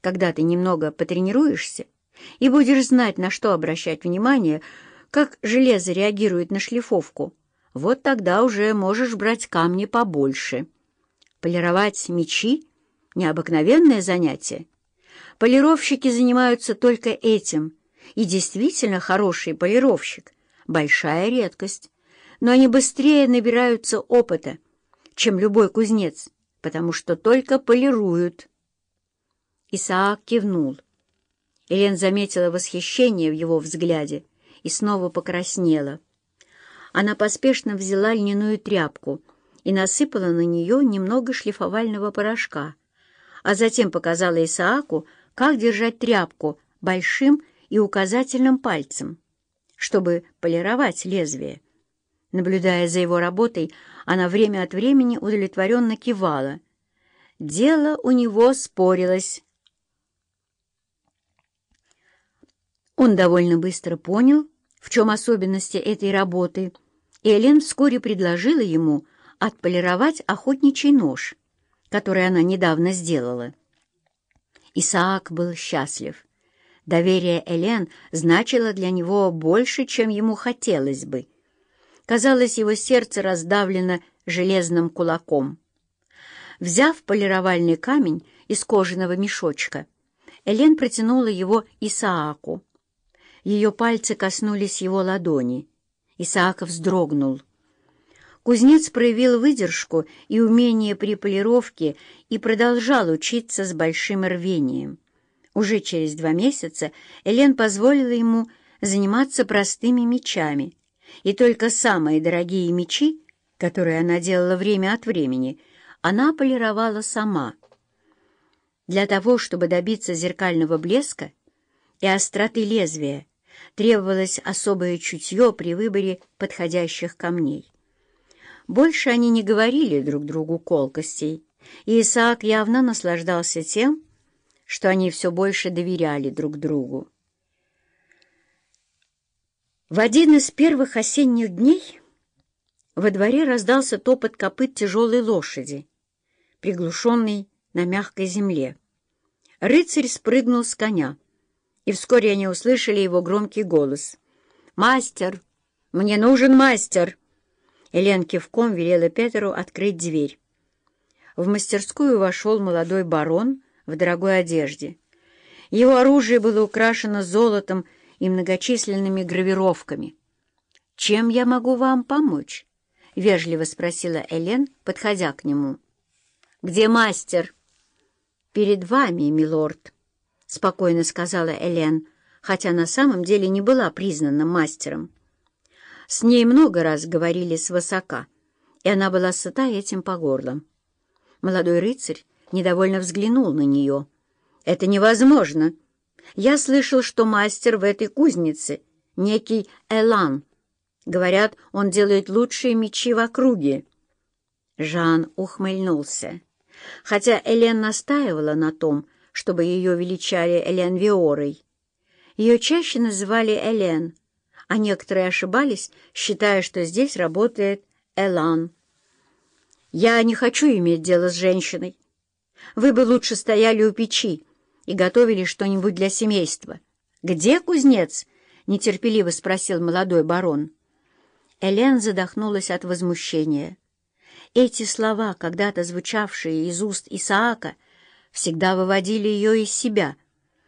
когда ты немного потренируешься и будешь знать, на что обращать внимание, как железо реагирует на шлифовку, вот тогда уже можешь брать камни побольше. Полировать мечи — необыкновенное занятие. Полировщики занимаются только этим, и действительно хороший полировщик — большая редкость, но они быстрее набираются опыта, чем любой кузнец, потому что только полируют. Исаак кивнул. Элен заметила восхищение в его взгляде и снова покраснела. Она поспешно взяла льняную тряпку и насыпала на нее немного шлифовального порошка, а затем показала Исааку, как держать тряпку большим и указательным пальцем, чтобы полировать лезвие. Наблюдая за его работой, она время от времени удовлетворенно кивала. Дело у него спорилось. Он довольно быстро понял, в чем особенности этой работы, и Элен вскоре предложила ему отполировать охотничий нож, который она недавно сделала. Исаак был счастлив. Доверие Элен значило для него больше, чем ему хотелось бы. Казалось, его сердце раздавлено железным кулаком. Взяв полировальный камень из кожаного мешочка, Элен протянула его Исааку. Ее пальцы коснулись его ладони. Исааков вздрогнул. Кузнец проявил выдержку и умение при полировке и продолжал учиться с большим рвением. Уже через два месяца Элен позволила ему заниматься простыми мечами — и только самые дорогие мечи, которые она делала время от времени, она полировала сама. Для того, чтобы добиться зеркального блеска и остроты лезвия, требовалось особое чутье при выборе подходящих камней. Больше они не говорили друг другу колкостей, и Исаак явно наслаждался тем, что они все больше доверяли друг другу. В один из первых осенних дней во дворе раздался топот копыт тяжелой лошади, приглушенный на мягкой земле. Рыцарь спрыгнул с коня, и вскоре они услышали его громкий голос. «Мастер! Мне нужен мастер!» Элен кивком велела Петеру открыть дверь. В мастерскую вошел молодой барон в дорогой одежде. Его оружие было украшено золотом и многочисленными гравировками. «Чем я могу вам помочь?» — вежливо спросила Элен, подходя к нему. «Где мастер?» «Перед вами, милорд», — спокойно сказала Элен, хотя на самом деле не была признана мастером. С ней много раз говорили свысока, и она была сыта этим по горло. Молодой рыцарь недовольно взглянул на нее. «Это невозможно!» Я слышал, что мастер в этой кузнице, некий Элан. Говорят, он делает лучшие мечи в округе. Жан ухмыльнулся. Хотя Элен настаивала на том, чтобы ее величали Элен Виорой. Ее чаще называли Элен, а некоторые ошибались, считая, что здесь работает Элан. «Я не хочу иметь дело с женщиной. Вы бы лучше стояли у печи, и готовили что-нибудь для семейства. «Где кузнец?» — нетерпеливо спросил молодой барон. Элен задохнулась от возмущения. Эти слова, когда-то звучавшие из уст Исаака, всегда выводили ее из себя,